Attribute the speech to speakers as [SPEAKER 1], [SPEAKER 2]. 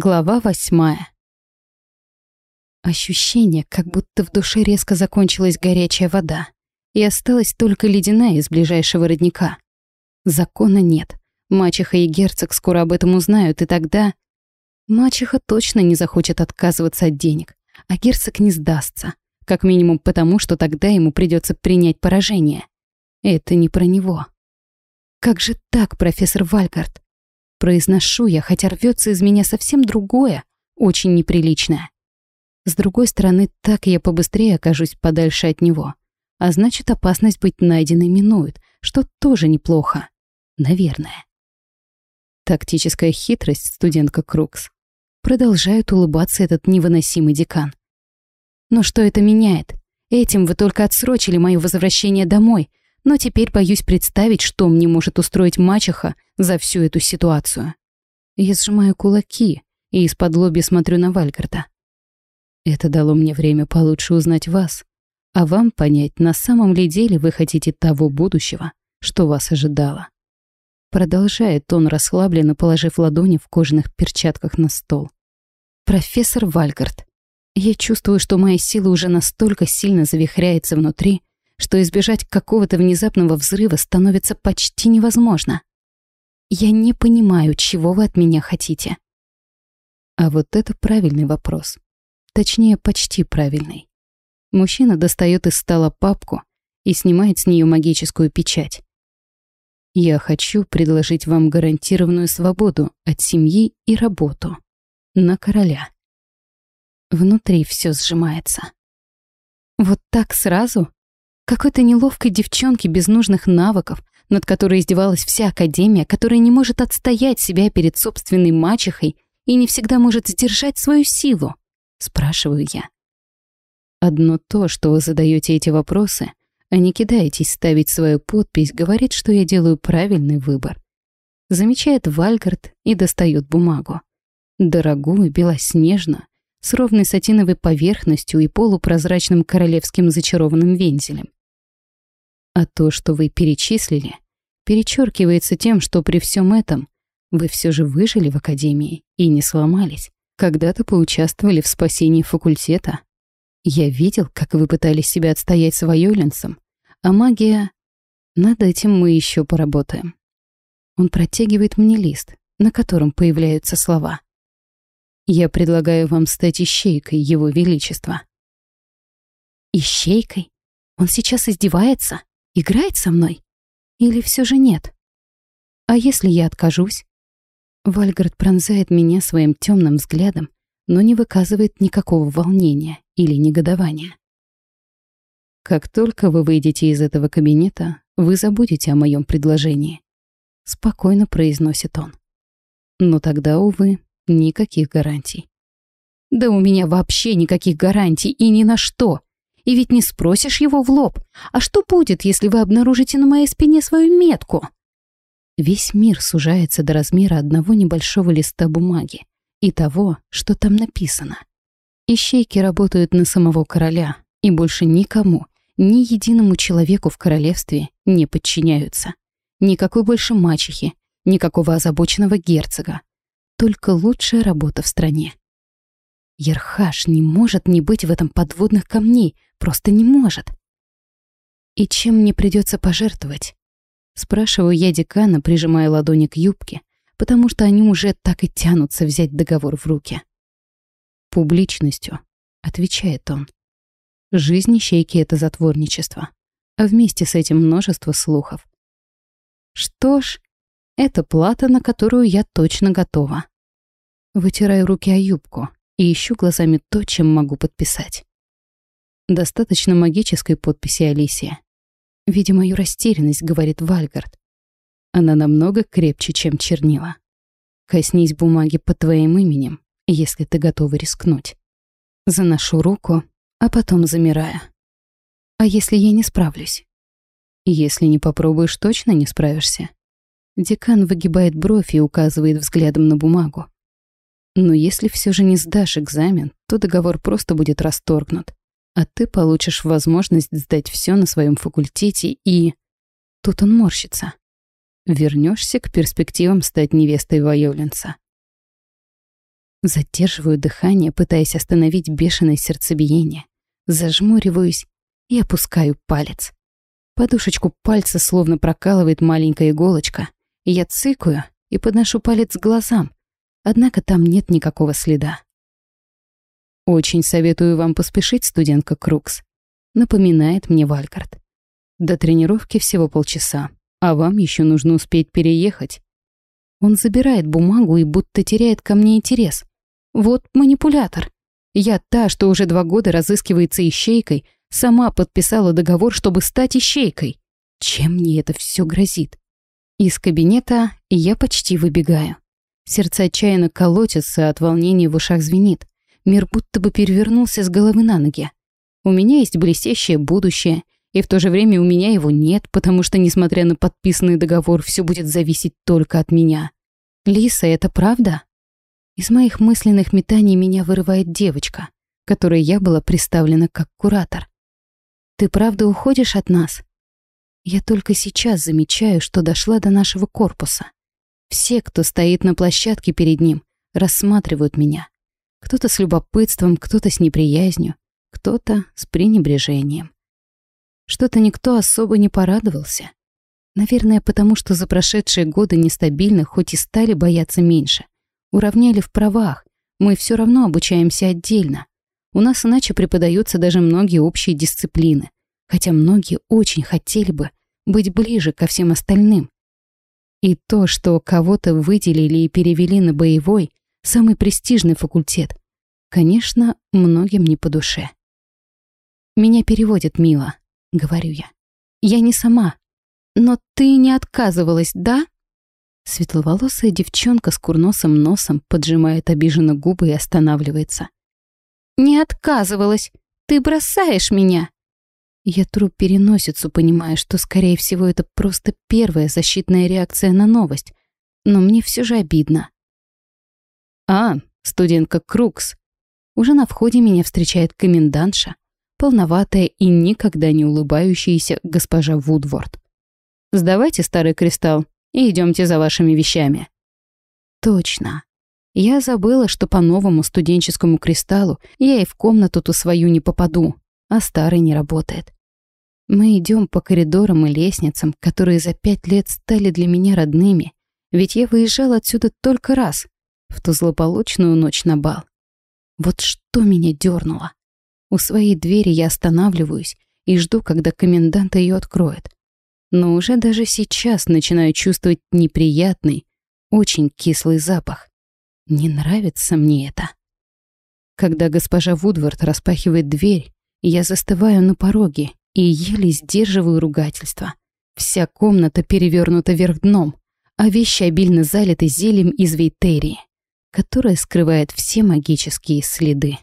[SPEAKER 1] Глава восьмая. Ощущение, как будто в душе резко закончилась горячая вода, и осталась только ледяная из ближайшего родника. Закона нет. Мачеха и герцог скоро об этом узнают, и тогда... Мачеха точно не захочет отказываться от денег, а герцог не сдастся, как минимум потому, что тогда ему придется принять поражение. Это не про него. Как же так, профессор Вальгард? Произношу я, хотя рвется из меня совсем другое, очень неприличное. С другой стороны, так я побыстрее окажусь подальше от него. А значит, опасность быть найденной минует, что тоже неплохо. Наверное. Тактическая хитрость, студентка Крукс. Продолжает улыбаться этот невыносимый декан. Но что это меняет? Этим вы только отсрочили мое возвращение домой, но теперь боюсь представить, что мне может устроить мачеха за всю эту ситуацию. Я сжимаю кулаки и из-под лоби смотрю на Вальгарда. Это дало мне время получше узнать вас, а вам понять, на самом ли деле вы хотите того будущего, что вас ожидало. Продолжает он расслабленно, положив ладони в кожаных перчатках на стол. «Профессор Вальгард, я чувствую, что моя сила уже настолько сильно завихряется внутри, что избежать какого-то внезапного взрыва становится почти невозможно. Я не понимаю, чего вы от меня хотите. А вот это правильный вопрос. Точнее, почти правильный. Мужчина достает из стола папку и снимает с нее магическую печать. Я хочу предложить вам гарантированную свободу от семьи и работу. На короля. Внутри все сжимается. Вот так сразу? Какой-то неловкой девчонке без нужных навыков, над которой издевалась вся Академия, которая не может отстоять себя перед собственной мачехой и не всегда может сдержать свою силу? Спрашиваю я. Одно то, что вы задаете эти вопросы, а не кидаетесь ставить свою подпись, говорит, что я делаю правильный выбор. Замечает Вальгард и достает бумагу. Дорогую, белоснежную, с ровной сатиновой поверхностью и полупрозрачным королевским зачарованным вензелем. А то, что вы перечислили, перечеркивается тем, что при всем этом вы все же выжили в академии и не сломались. Когда-то поучаствовали в спасении факультета. Я видел, как вы пытались себя отстоять с Вайоленсом, а магия... Над этим мы еще поработаем. Он протягивает мне лист, на котором появляются слова. Я предлагаю вам стать ищейкой Его Величества. Ищейкой? Он сейчас издевается? Играет со мной? Или все же нет? А если я откажусь? Вальгард пронзает меня своим темным взглядом, но не выказывает никакого волнения или негодования. Как только вы выйдете из этого кабинета, вы забудете о моем предложении. Спокойно произносит он. Но тогда, увы, никаких гарантий. Да у меня вообще никаких гарантий и ни на что. И ведь не спросишь его в лоб. А что будет, если вы обнаружите на моей спине свою метку? Весь мир сужается до размера одного небольшого листа бумаги и того, что там написано. Ищейки работают на самого короля и больше никому, ни единому человеку в королевстве не подчиняются. Никакой больше мачехи, никакого озабоченного герцога. Только лучшая работа в стране. Ерхаш не может не быть в этом подводных камней, Просто не может. И чем мне придется пожертвовать? Спрашиваю я декана, прижимая ладони к юбке, потому что они уже так и тянутся взять договор в руки. «Публичностью», — отвечает он. «Жизнь ищейки — это затворничество, а вместе с этим множество слухов. Что ж, это плата, на которую я точно готова. Вытираю руки о юбку и ищу глазами то, чем могу подписать. Достаточно магической подписи Алисия. Видя мою растерянность, говорит Вальгард. Она намного крепче, чем чернила. Коснись бумаги под твоим именем, если ты готова рискнуть. Заношу руку, а потом замираю. А если я не справлюсь? Если не попробуешь, точно не справишься. Декан выгибает бровь и указывает взглядом на бумагу. Но если все же не сдашь экзамен, то договор просто будет расторгнут а ты получишь возможность сдать все на своем факультете и... Тут он морщится. Вернешься к перспективам стать невестой Вайоленса. Задерживаю дыхание, пытаясь остановить бешеное сердцебиение. Зажмуриваюсь и опускаю палец. Подушечку пальца словно прокалывает маленькая иголочка. Я цыкаю и подношу палец к глазам. Однако там нет никакого следа. «Очень советую вам поспешить, студентка Крукс», — напоминает мне Валькарт. «До тренировки всего полчаса, а вам еще нужно успеть переехать». Он забирает бумагу и будто теряет ко мне интерес. Вот манипулятор. Я та, что уже два года разыскивается ищейкой, сама подписала договор, чтобы стать ищейкой. Чем мне это все грозит? Из кабинета я почти выбегаю. Сердце отчаянно колотится, от волнения в ушах звенит. Мир будто бы перевернулся с головы на ноги. У меня есть блестящее будущее, и в то же время у меня его нет, потому что, несмотря на подписанный договор, все будет зависеть только от меня. Лиса, это правда? Из моих мысленных метаний меня вырывает девочка, которой я была представлена как куратор. Ты правда уходишь от нас? Я только сейчас замечаю, что дошла до нашего корпуса. Все, кто стоит на площадке перед ним, рассматривают меня. Кто-то с любопытством, кто-то с неприязнью, кто-то с пренебрежением. Что-то никто особо не порадовался. Наверное, потому что за прошедшие годы нестабильно, хоть и стали бояться меньше. Уравняли в правах. Мы все равно обучаемся отдельно. У нас иначе преподаются даже многие общие дисциплины. Хотя многие очень хотели бы быть ближе ко всем остальным. И то, что кого-то выделили и перевели на боевой, самый престижный факультет, конечно, многим не по душе. «Меня переводит Мила», — говорю я. «Я не сама. Но ты не отказывалась, да?» Светловолосая девчонка с курносым носом поджимает обиженно губы и останавливается. «Не отказывалась. Ты бросаешь меня!» Я тру переносицу, понимая, что, скорее всего, это просто первая защитная реакция на новость. Но мне все же обидно. «А, студентка Крукс!» Уже на входе меня встречает комендантша, полноватая и никогда не улыбающаяся госпожа Вудворд. «Сдавайте старый кристалл и идемте за вашими вещами». «Точно. Я забыла, что по новому студенческому кристаллу я и в комнату-то свою не попаду, а старый не работает. Мы идем по коридорам и лестницам, которые за пять лет стали для меня родными, ведь я выезжала отсюда только раз, в ту злополучную ночь на бал. Вот что меня дернуло. У своей двери я останавливаюсь и жду, когда комендант ее откроет. Но уже даже сейчас начинаю чувствовать неприятный, очень кислый запах. Не нравится мне это. Когда госпожа Вудвард распахивает дверь, я застываю на пороге и еле сдерживаю ругательство. Вся комната перевернута вверх дном, а вещи обильно залиты зельем из вейтерии, которое скрывает все магические следы.